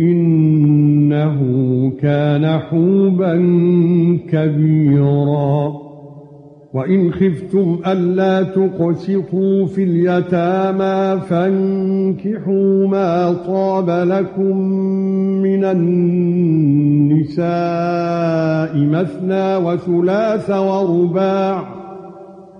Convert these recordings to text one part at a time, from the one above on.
إنه كان حوبا كبيرا. وإن خفتم ألا تقسطوا في اليتامى فانكحوا ما طاب لكم من النساء مثنى وثلاث ورباع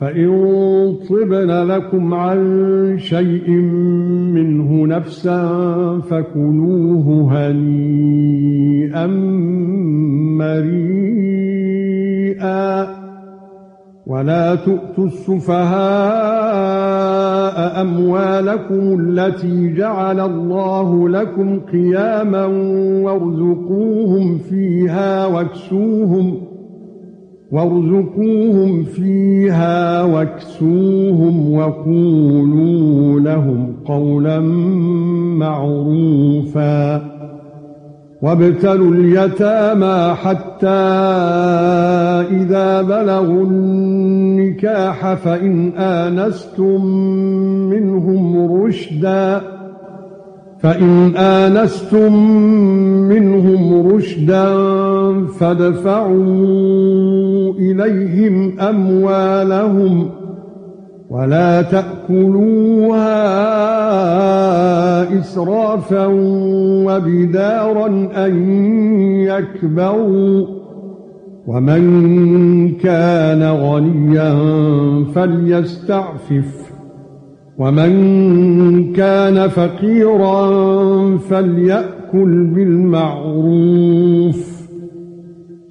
فَإِن طِبْنَ لَكُمْ عَن شَيْءٍ مِنْهُ نَفْسًا فَكُلُوهُ هَنِيئًا مَرِيئًا وَلَا تُؤْتُوا السُّفَهَاءَ أَمْوَالَكُمُ الَّتِي جَعَلَ اللَّهُ لَكُمْ قِيَامًا وَارْزُقُوهُمْ فِيهَا وَاكْسُوهُمْ وارزقوهم فيها واكسوهم وقولوا لهم قولا معروفا وابتلوا اليتامى حتى إذا بلغوا النكاح فإن آنستم منهم رشدا فَإِنْ آنَسْتُمْ مِنْهُمْ رُشْدًا فَادْفَعُوا إِلَيْهِمْ أَمْوَالَهُمْ وَلَا تَأْكُلُوهَا إِسْرَافًا وَبِدَارًا أَنْ يَكْبَرُوا وَمَنْ كَانَ غَنِيًّا فَلْيَسْتَعْفِفْ ومن كان فقيرا فليأكل بالمعروف